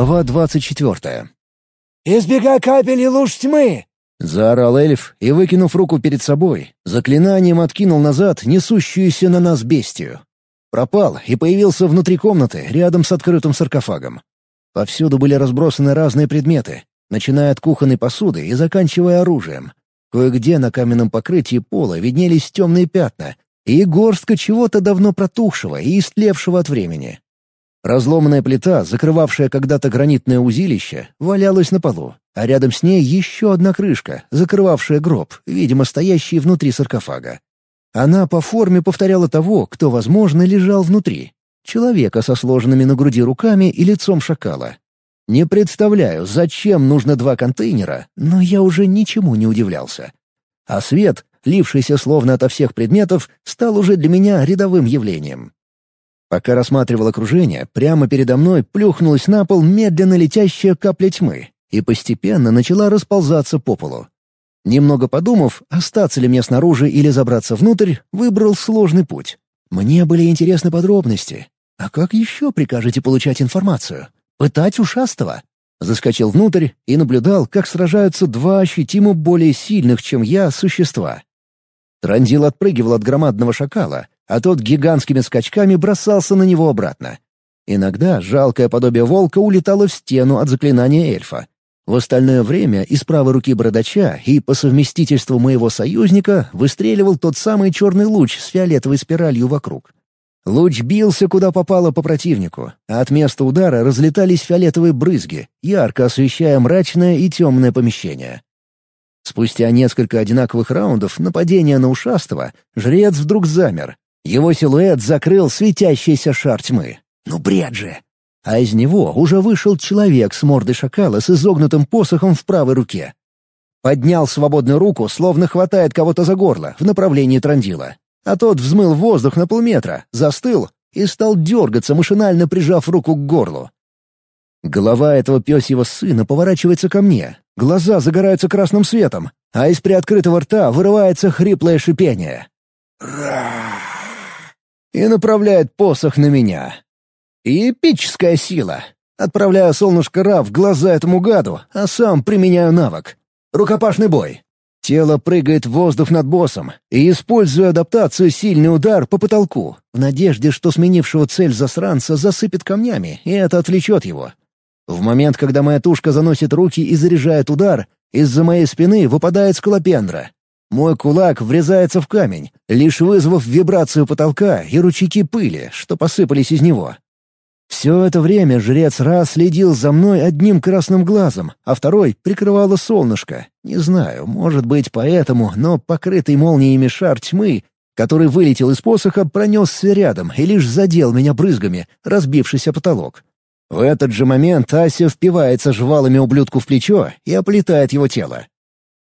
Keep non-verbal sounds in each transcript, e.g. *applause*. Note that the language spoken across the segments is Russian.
Глава двадцать четвертая. «Избегай капель и луж тьмы!» — заорал эльф и, выкинув руку перед собой, заклинанием откинул назад несущуюся на нас бестию. Пропал и появился внутри комнаты, рядом с открытым саркофагом. Повсюду были разбросаны разные предметы, начиная от кухонной посуды и заканчивая оружием. Кое-где на каменном покрытии пола виднелись темные пятна и горстка чего-то давно протухшего и истлевшего от времени. Разломанная плита, закрывавшая когда-то гранитное узилище, валялась на полу, а рядом с ней еще одна крышка, закрывавшая гроб, видимо, стоящий внутри саркофага. Она по форме повторяла того, кто, возможно, лежал внутри. Человека со сложенными на груди руками и лицом шакала. Не представляю, зачем нужно два контейнера, но я уже ничему не удивлялся. А свет, лившийся словно ото всех предметов, стал уже для меня рядовым явлением. Пока рассматривал окружение, прямо передо мной плюхнулась на пол медленно летящая капля тьмы и постепенно начала расползаться по полу. Немного подумав, остаться ли мне снаружи или забраться внутрь, выбрал сложный путь. Мне были интересны подробности. А как еще прикажете получать информацию? Пытать ушастого? Заскочил внутрь и наблюдал, как сражаются два ощутимо более сильных, чем я, существа. Трандил отпрыгивал от громадного шакала, а тот гигантскими скачками бросался на него обратно. Иногда жалкое подобие волка улетало в стену от заклинания эльфа. В остальное время из правой руки бородача и по совместительству моего союзника выстреливал тот самый черный луч с фиолетовой спиралью вокруг. Луч бился куда попало по противнику, а от места удара разлетались фиолетовые брызги, ярко освещая мрачное и темное помещение. Спустя несколько одинаковых раундов нападения на ушастого, жрец вдруг замер, его силуэт закрыл светящийся шар тьмы. Ну бред же! А из него уже вышел человек с мордой шакала с изогнутым посохом в правой руке. Поднял свободную руку, словно хватает кого-то за горло, в направлении Трандила. А тот взмыл воздух на полметра, застыл и стал дергаться, машинально прижав руку к горлу. Голова этого пёсьего сына поворачивается ко мне, глаза загораются красным светом, а из приоткрытого рта вырывается хриплое шипение. «Ра!» И направляет посох на меня. эпическая сила. Отправляю солнышко Ра в глаза этому гаду, а сам применяю навык. Рукопашный бой. Тело прыгает в воздух над боссом и, используя адаптацию, сильный удар по потолку, в надежде, что сменившего цель засранца засыпет камнями, и это отвлечет его. В момент, когда моя тушка заносит руки и заряжает удар, из-за моей спины выпадает скалопендра. Мой кулак врезается в камень, лишь вызвав вибрацию потолка и ручейки пыли, что посыпались из него. Все это время жрец Ра следил за мной одним красным глазом, а второй прикрывало солнышко. Не знаю, может быть поэтому, но покрытый молниями шар тьмы, который вылетел из посоха, пронесся рядом и лишь задел меня брызгами, разбившись о потолок. В этот же момент Ася впивается жвалами ублюдку в плечо и оплетает его тело.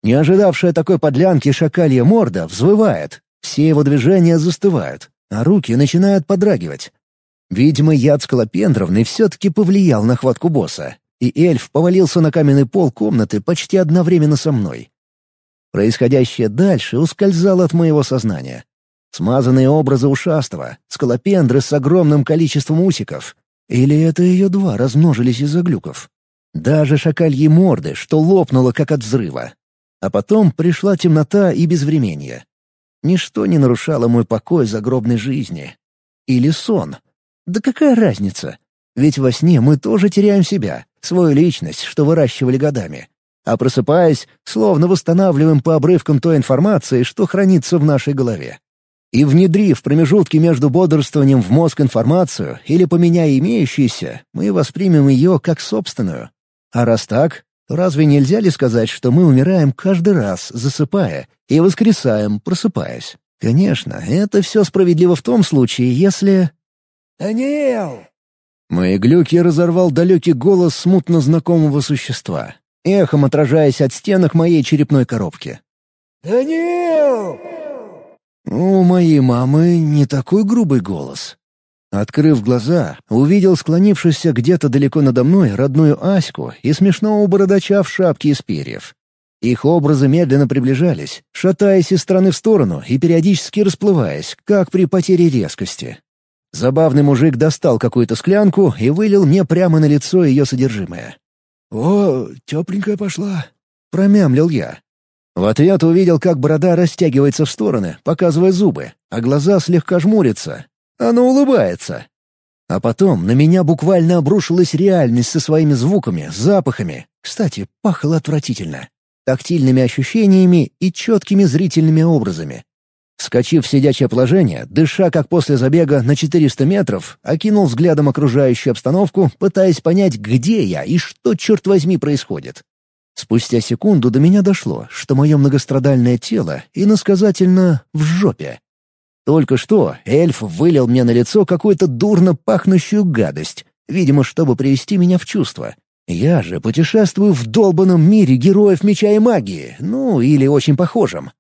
Не ожидавшая такой подлянки шакалья морда взвывает. Все его движения застывают, а руки начинают подрагивать. Видимо, яд скалопендровны все-таки повлиял на хватку босса, и эльф повалился на каменный пол комнаты почти одновременно со мной. Происходящее дальше ускользало от моего сознания. Смазанные образы ушастого, скалопендры с огромным количеством усиков. Или это ее два размножились из-за глюков? Даже шакальи морды, что лопнуло как от взрыва, а потом пришла темнота и безвременье. Ничто не нарушало мой покой загробной жизни. Или сон. Да какая разница? Ведь во сне мы тоже теряем себя, свою личность, что выращивали годами. А просыпаясь, словно восстанавливаем по обрывкам той информации, что хранится в нашей голове. И внедрив промежутки между бодрствованием в мозг информацию или поменяя имеющуюся, мы воспримем ее как собственную. А раз так, Разве нельзя ли сказать, что мы умираем каждый раз, засыпая, и воскресаем, просыпаясь? Конечно, это все справедливо в том случае, если... «Даниэл!» Мои глюки разорвал далекий голос смутно знакомого существа, эхом отражаясь от стенок моей черепной коробки. «Даниэл!» У моей мамы не такой грубый голос. Открыв глаза, увидел склонившуюся где-то далеко надо мной родную Аську и смешного бородача в шапке из перьев. Их образы медленно приближались, шатаясь из стороны в сторону и периодически расплываясь, как при потере резкости. Забавный мужик достал какую-то склянку и вылил мне прямо на лицо ее содержимое. «О, тепленькая пошла», — промямлил я. В ответ увидел, как борода растягивается в стороны, показывая зубы, а глаза слегка жмурятся. Оно улыбается. А потом на меня буквально обрушилась реальность со своими звуками, запахами. Кстати, пахло отвратительно. Тактильными ощущениями и четкими зрительными образами. Вскочив в сидячее положение, дыша как после забега на 400 метров, окинул взглядом окружающую обстановку, пытаясь понять, где я и что, черт возьми, происходит. Спустя секунду до меня дошло, что мое многострадальное тело иносказательно в жопе. Только что эльф вылил мне на лицо какую-то дурно пахнущую гадость, видимо, чтобы привести меня в чувство. Я же путешествую в долбанном мире героев меча и магии, ну, или очень похожем.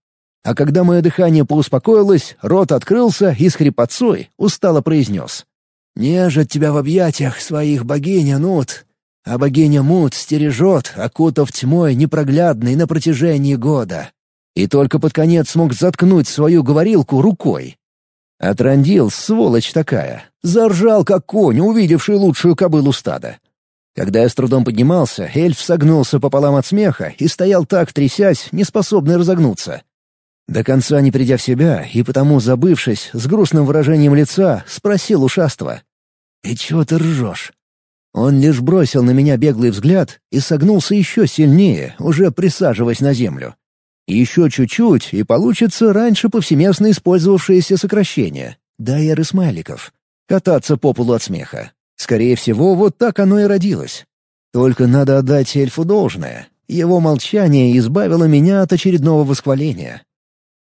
А когда мое дыхание поуспокоилось, рот открылся и с хрипотцой устало произнес. «Нежит тебя в объятиях своих богиня Нут, а богиня Мут стережет, окутав тьмой непроглядной на протяжении года». И только под конец смог заткнуть свою говорилку рукой. Отрандил, сволочь такая. Заржал, как конь, увидевший лучшую кобылу стада. Когда я с трудом поднимался, эльф согнулся пополам от смеха и стоял так, трясясь, неспособный разогнуться. До конца не придя в себя и потому забывшись, с грустным выражением лица, спросил ушастого. «И чего ты ржешь?» Он лишь бросил на меня беглый взгляд и согнулся еще сильнее, уже присаживаясь на землю. Еще чуть-чуть, и получится раньше повсеместно использовавшееся сокращение — дайеры смайликов. Кататься по полу от смеха. Скорее всего, вот так оно и родилось. Только надо отдать эльфу должное. Его молчание избавило меня от очередного восхваления.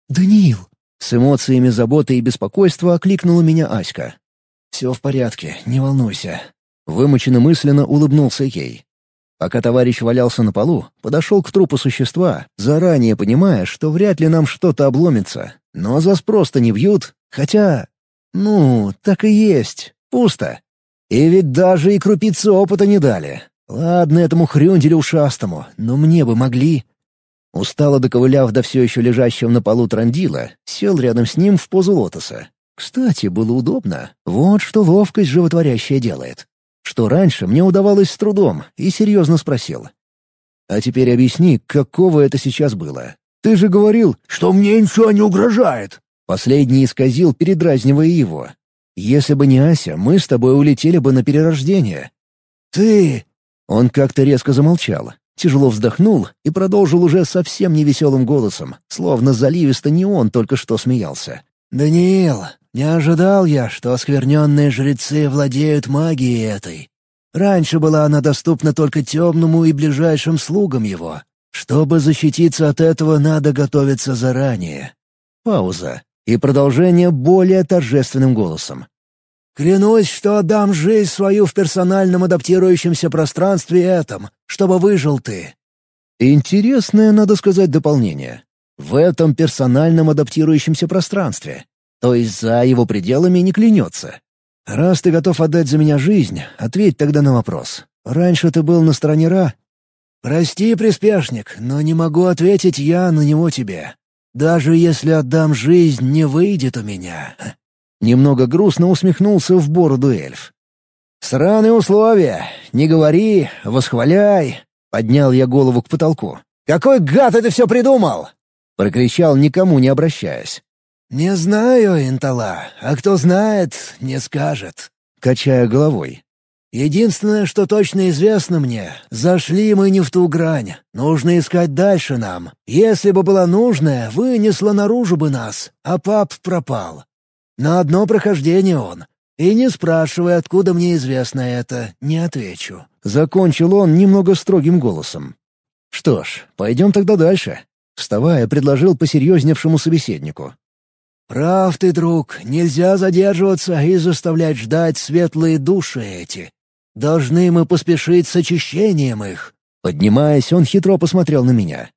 «Даниил!» — с эмоциями заботы и беспокойства окликнула меня Аська. «Все в порядке, не волнуйся». Вымученно мысленно улыбнулся ей. Пока товарищ валялся на полу, подошел к трупу существа, заранее понимая, что вряд ли нам что-то обломится. Но за спрос-то не бьют, хотя... Ну, так и есть, пусто. И ведь даже и крупицы опыта не дали. Ладно этому хрюнделю ушастому, но мне бы могли. Устало доковыляв до все еще лежащего на полу трандила, сел рядом с ним в позу лотоса. Кстати, было удобно. Вот что ловкость животворящая делает. Что раньше мне удавалось с трудом, и серьезно спросил. «А теперь объясни, какого это сейчас было? Ты же говорил, что мне ничего не угрожает!» Последний исказил, передразнивая его. «Если бы не Ася, мы с тобой улетели бы на перерождение». «Ты...» Он как-то резко замолчал, тяжело вздохнул и продолжил уже совсем невеселым голосом, словно заливисто не он только что смеялся. «Даниил, не ожидал я, что оскверненные жрецы владеют магией этой. Раньше была она доступна только темному и ближайшим слугам его. Чтобы защититься от этого, надо готовиться заранее». Пауза. И продолжение более торжественным голосом. Клянусь, что отдам жизнь свою в персональном адаптирующемся пространстве этом, чтобы выжил ты». Интересное, надо сказать, дополнение. В этом персональном адаптирующемся пространстве. То есть за его пределами не клянется. Раз ты готов отдать за меня жизнь, ответь тогда на вопрос. Раньше ты был на стороне Ра? Прости, приспешник, но не могу ответить я на него тебе. Даже если отдам жизнь, не выйдет у меня. Немного грустно усмехнулся в бороду эльф. «Сраные условия! Не говори, восхваляй!» Поднял я голову к потолку. «Какой гад это все придумал?» Прокричал, никому не обращаясь. «Не знаю, Интала, а кто знает, не скажет», — качая головой. «Единственное, что точно известно мне, зашли мы не в ту грань. Нужно искать дальше нам. Если бы была нужная, вынесла наружу бы нас, а пап пропал. На одно прохождение он. И не спрашивай, откуда мне известно это, не отвечу». Закончил он немного строгим голосом. «Что ж, пойдем тогда дальше». Вставая, предложил посерьезневшему собеседнику. «Прав ты, друг, нельзя задерживаться и заставлять ждать светлые души эти. Должны мы поспешить с очищением их». Поднимаясь, он хитро посмотрел на меня.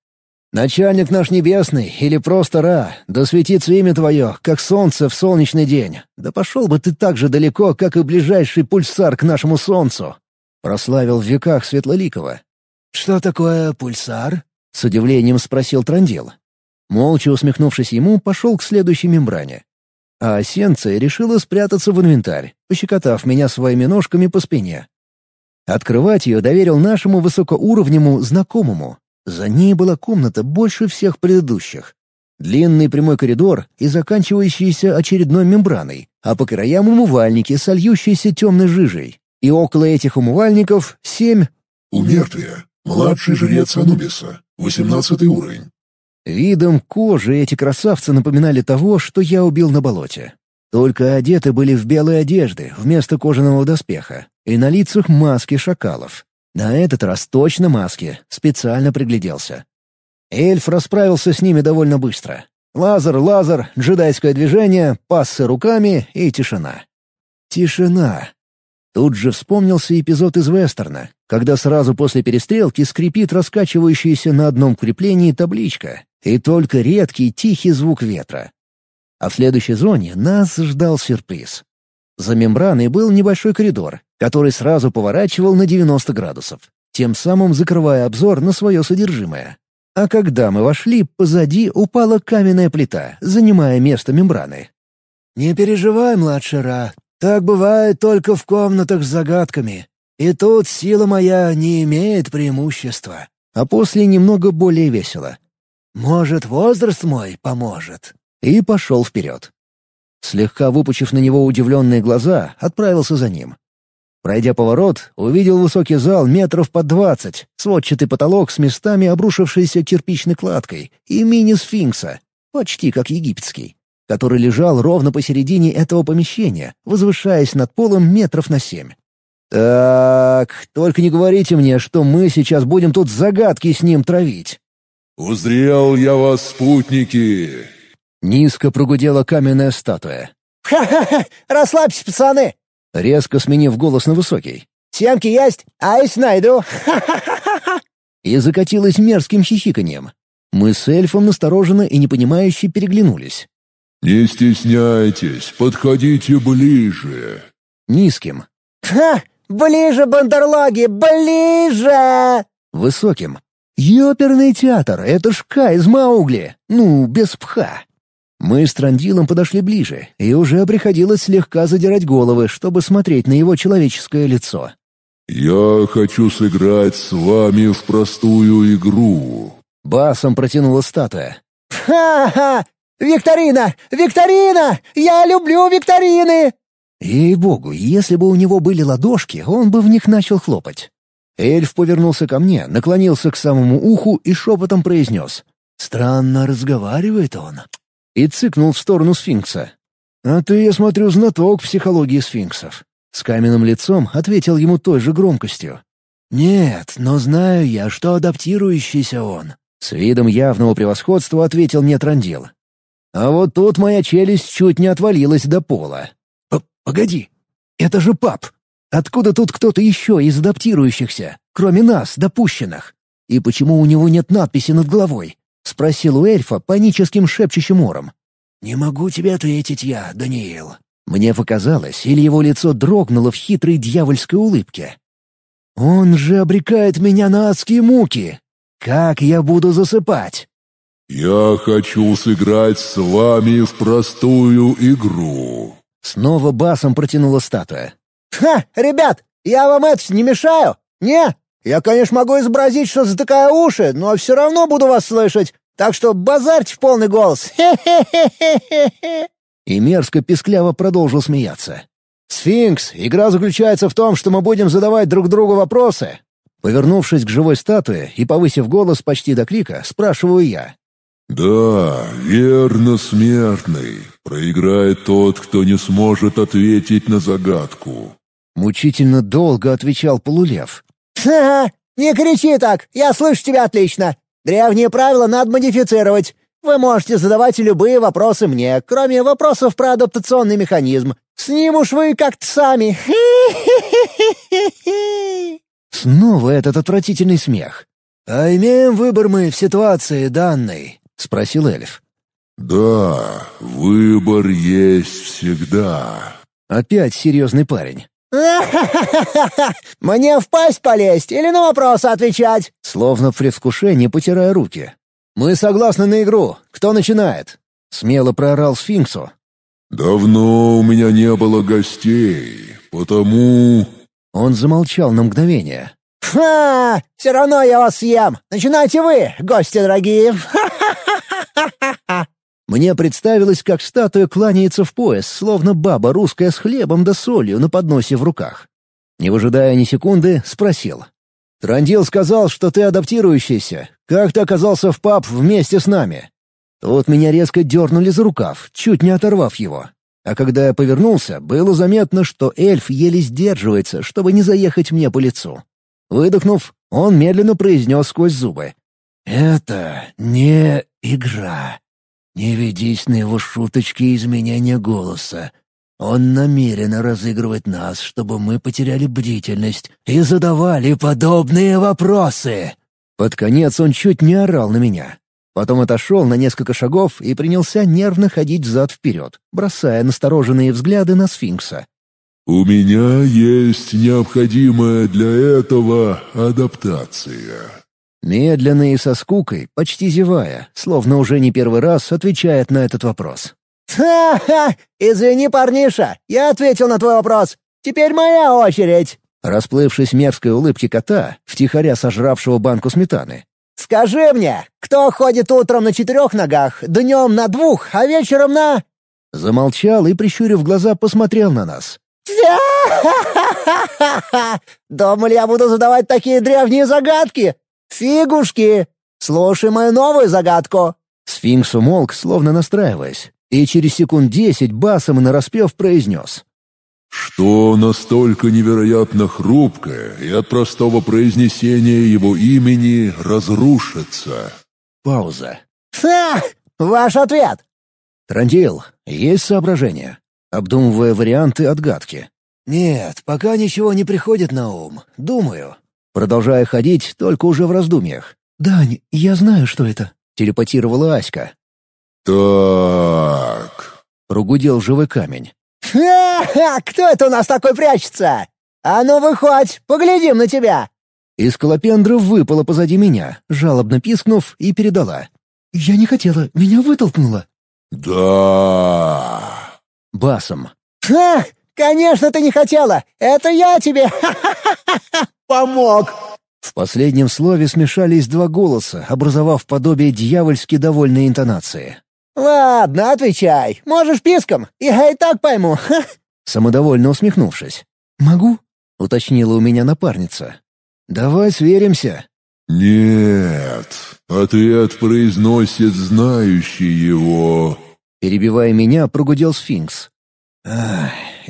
Начальник наш небесный или просто Ра, да светится имя твое, как солнце в солнечный день. Да пошел бы ты так же далеко, как и ближайший пульсар к нашему солнцу!» Прославил в веках Светлоликова. «Что такое пульсар?» — с удивлением спросил Трандил. Молча усмехнувшись ему, пошел к следующей мембране. а Осенция решила спрятаться в инвентарь, пощекотав меня своими ножками по спине. Открывать ее доверил нашему высокоуровневому знакомому. За ней была комната больше всех предыдущих. Длинный прямой коридор и заканчивающийся очередной мембраной, а по краям умывальники с льющейся темной жижей. И около этих умывальников семь... «Умертвие. Младший жрец Анубиса. Восемнадцатый уровень. Видом кожи эти красавцы напоминали того, что я убил на болоте. Только одеты были в белые одежды вместо кожаного доспеха, и на лицах маски шакалов. На этот раз точно маски, специально пригляделся. Эльф расправился с ними довольно быстро. Лазер, лазер, джедайское движение, пассы руками и тишина. Тишина. Тут же вспомнился эпизод из вестерна, когда сразу после перестрелки скрипит раскачивающаяся на одном креплении табличка, и только редкий тихий звук ветра. А в следующей зоне нас ждал сюрприз. За мембраной был небольшой коридор, который сразу поворачивал на 90 градусов, тем самым закрывая обзор на свое содержимое. А когда мы вошли, позади упала каменная плита, занимая место мембраны. «Не переживай, младший Ра, так бывает только в комнатах с загадками. И тут сила моя не имеет преимущества». А после немного более весело. «Может, возраст мой поможет?» И пошел вперед. Слегка выпучив на него удивленные глаза, отправился за ним. Пройдя поворот, увидел высокий зал метров под двадцать, сводчатый потолок с местами обрушившейся кирпичной кладкой и мини-сфинкса, почти как египетский который лежал ровно посередине этого помещения, возвышаясь над полом метров на семь. «Так, только не говорите мне, что мы сейчас будем тут загадки с ним травить». «Узрел я вас, спутники!» Низко прогудела каменная статуя. «Ха-ха-ха! Расслабься, пацаны!» Резко сменив голос на высокий. «Семки есть, айс найду! Ха-ха-ха-ха!» И закатилась мерзким хихиканьем. Мы с эльфом настороженно и непонимающе переглянулись. «Не стесняйтесь, подходите ближе». Низким. «Ха! Ближе, бандерлоги, ближе!» Высоким. «Ёперный театр, это шка из Маугли. Ну, без пха». Мы с Трандилом подошли ближе, и уже приходилось слегка задирать головы, чтобы смотреть на его человеческое лицо. «Я хочу сыграть с вами в простую игру», — басом протянула статуя. «Ха-ха! «Викторина! Викторина! Я люблю викторины!» Ей-богу, если бы у него были ладошки, он бы в них начал хлопать. Эльф повернулся ко мне, наклонился к самому уху и шепотом произнес. «Странно разговаривает он». И цыкнул в сторону сфинкса. «А ты, я смотрю, знаток психологии сфинксов». С каменным лицом ответил ему той же громкостью. «Нет, но знаю я, что адаптирующийся он». С видом явного превосходства ответил мне Трандил. А вот тут моя челюсть чуть не отвалилась до пола. «Погоди, это же пап! Откуда тут кто-то еще из адаптирующихся, кроме нас, допущенных? И почему у него нет надписи над головой?» — спросил у эльфа паническим шепчущим ором. «Не могу тебе ответить я, Даниил». Мне показалось, или его лицо дрогнуло в хитрой дьявольской улыбке. «Он же обрекает меня на адские муки! Как я буду засыпать?» «Я хочу сыграть с вами в простую игру». Снова басом протянула статуя. «Ха, ребят, я вам это не мешаю? Не? Я, конечно, могу изобразить, что затыкаю уши, но все равно буду вас слышать. Так что базарьте в полный голос. Хе-хе-хе-хе-хе». И мерзко пискляво продолжил смеяться. «Сфинкс, игра заключается в том, что мы будем задавать друг другу вопросы». Повернувшись к живой статуе и повысив голос почти до крика, спрашиваю я. «Да, верно, смертный. Проиграет тот, кто не сможет ответить на загадку». Мучительно долго отвечал полулев. «Ха-ха! Не кричи так! Я слышу тебя отлично! Древние правила надо модифицировать. Вы можете задавать любые вопросы мне, кроме вопросов про адаптационный механизм. С ним уж вы как-то сами. Снова этот отвратительный смех. А имеем выбор мы в ситуации данной. — спросил эльф. «Да, выбор есть всегда». Опять серьезный парень. *laughs* Мне в пасть полезть или на вопросы отвечать?» Словно в предвкушении потирая руки. «Мы согласны на игру. Кто начинает?» Смело проорал сфинксу. «Давно у меня не было гостей, потому...» Он замолчал на мгновение. «Ха! Все равно я вас съем! Начинайте вы, гости дорогие! *laughs* Мне представилось, как статуя кланяется в пояс, словно баба русская с хлебом да солью на подносе в руках. Не выжидая ни секунды, спросил. «Трандил сказал, что ты адаптирующийся. Как ты оказался в паб вместе с нами?» Тут меня резко дернули за рукав, чуть не оторвав его. А когда я повернулся, было заметно, что эльф еле сдерживается, чтобы не заехать мне по лицу. Выдохнув, он медленно произнес сквозь зубы. «Это не игра. Не ведись на его шуточки и изменения голоса. Он намеренно разыгрывает нас, чтобы мы потеряли бдительность и задавали подобные вопросы». Под конец он чуть не орал на меня. Потом отошел на несколько шагов и принялся нервно ходить взад-вперед, бросая настороженные взгляды на сфинкса. «У меня есть необходимая для этого адаптация». Медленно и со скукой, почти зевая, словно уже не первый раз отвечает на этот вопрос. «Ха-ха! Извини, парниша, я ответил на твой вопрос. Теперь моя очередь!» Расплывшись мерзкой улыбки кота, втихаря сожравшего банку сметаны, Скажи мне, кто ходит утром на четырех ногах, днем на двух, а вечером на...» Замолчал и, прищурив глаза, посмотрел на нас. Думали, я буду задавать такие древние загадки? Фигушки! Слушай мою новую загадку!» Сфинкс умолк, словно настраиваясь, и через секунд десять басом и нараспев произнес. Что настолько невероятно хрупкое и от простого произнесения его имени разрушится. Пауза. «Ха! Ваш ответ!» «Трандил, есть соображения?» Обдумывая варианты отгадки. «Нет, пока ничего не приходит на ум. Думаю». Продолжая ходить, только уже в раздумьях. «Дань, я знаю, что это», — телепатировала Аська. «Так...» — прогудел живой камень. «Ха-ха! Кто это у нас такой прячется? А ну выходь, поглядим на тебя!» Из колопендра выпала позади меня, жалобно пискнув, и передала. «Я не хотела, меня вытолкнуло». «Да...» Басом. «Ха! Конечно, ты не хотела! Это я тебе *laughs* помог!» В последнем слове смешались два голоса, образовав подобие дьявольски довольной интонации. «Ладно, отвечай. Можешь писком. Я и так пойму». *laughs* Самодовольно усмехнувшись. «Могу?» — уточнила у меня напарница. «Давай сверимся». «Нет, ответ произносит знающий его». Перебивая меня, прогудел сфинкс.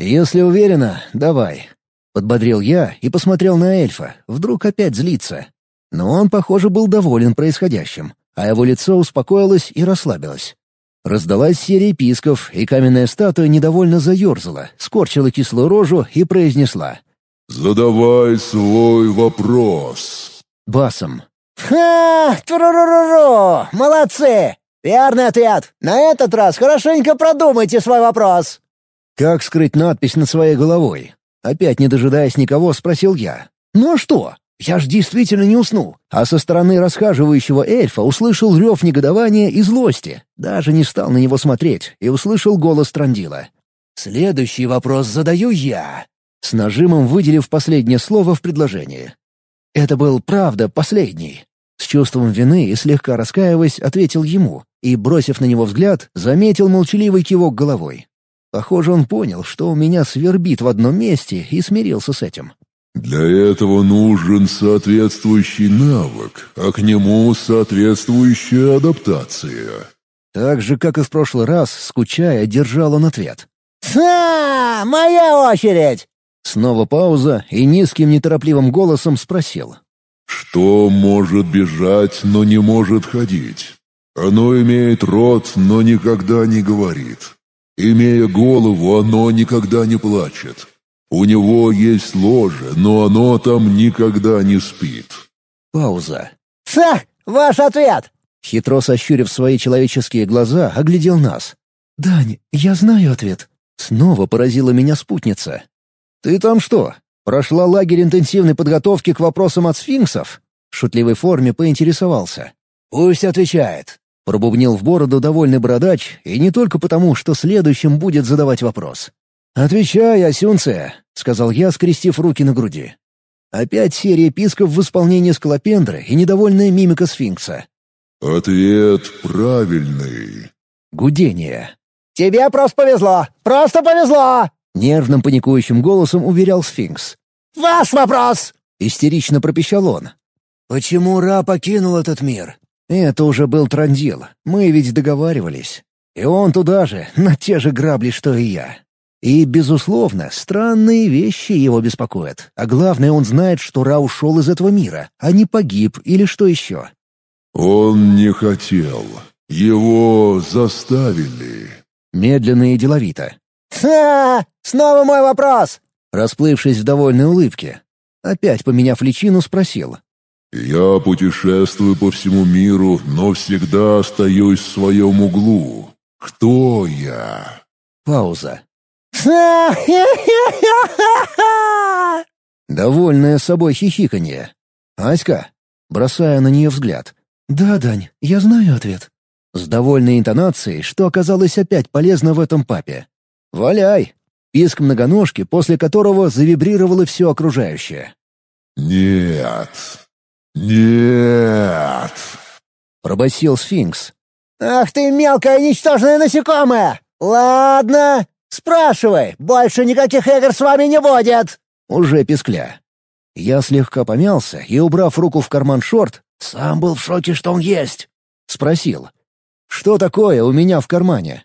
«Если уверена, давай». Подбодрил я и посмотрел на эльфа, вдруг опять злится. Но он, похоже, был доволен происходящим, а его лицо успокоилось и расслабилось. Раздалась серия писков, и каменная статуя недовольно заерзала, скорчила кислую рожу и произнесла. «Задавай свой вопрос». Басом. «Ха! Тру-ру-ру-ру! Молодцы! Верный ответ! На этот раз хорошенько продумайте свой вопрос!» «Как скрыть надпись над своей головой?» Опять не дожидаясь никого, спросил я. «Ну а что? Я ж действительно не усну, а со стороны расхаживающего эльфа услышал рев негодования и злости. Даже не стал на него смотреть и услышал голос Трандила. «Следующий вопрос задаю я», с нажимом выделив последнее слово в предложении. Это был, правда, последний. С чувством вины и слегка раскаиваясь, ответил ему и, бросив на него взгляд, заметил молчаливый кивок головой. Похоже, он понял, что у меня свербит в одном месте и смирился с этим. Для этого нужен соответствующий навык, а к нему соответствующая адаптация. Так же, как и в прошлый раз, скучая, держал он ответ. «Ха! Моя очередь!» Снова пауза и низким неторопливым голосом спросил. «Что может бежать, но не может ходить? Оно имеет рот, но никогда не говорит. Имея голову, оно никогда не плачет. У него есть ложе, но оно там никогда не спит». Пауза. «Ха! Ваш ответ!» Хитро сощурив свои человеческие глаза, оглядел нас. «Дань, я знаю ответ». Снова поразила меня спутница. «Ты там что, прошла лагерь интенсивной подготовки к вопросам от сфинксов?» В шутливой форме поинтересовался. «Пусть отвечает». Пробубнил в бороду довольный бородач, и не только потому, что следующим будет задавать вопрос. «Отвечай, Асюнция», — сказал я, скрестив руки на груди. Опять серия писков в исполнении скалопендры и недовольная мимика сфинкса. «Ответ правильный». Гудение. «Тебе просто повезло! Просто повезло!» Нервным паникующим голосом уверял сфинкс. «Ваш вопрос!» — истерично пропищал он. «Почему Ра покинул этот мир?» Это уже был трандил. Мы ведь договаривались. И он туда же, на те же грабли, что и я. И, безусловно, странные вещи его беспокоят. А главное, он знает, что Ра ушел из этого мира, а не погиб или что еще. «Он не хотел. Его заставили». Медленно и деловито. «Ха! Снова мой вопрос!» Расплывшись в довольной улыбке. Опять поменяв личину, спросил. «Я путешествую по всему миру, но всегда остаюсь в своем углу. Кто я?» Пауза. *laughs* Довольное собой хихиканье. «Аська?» Бросая на нее взгляд. «Да, Дань, я знаю ответ». С довольной интонацией, что оказалось опять полезно в этом папе. «Валяй!» Писк многоножки, после которого завибрировало все окружающее. «Нет! Нет!» Пробасил сфинкс. «Ах ты мелкое ничтожное насекомое! Ладно, спрашивай, больше никаких игр с вами не будет!» Уже пискля. Я слегка помялся и, убрав руку в карман шорт, сам был в шоке, что он есть. Спросил. «Что такое у меня в кармане?»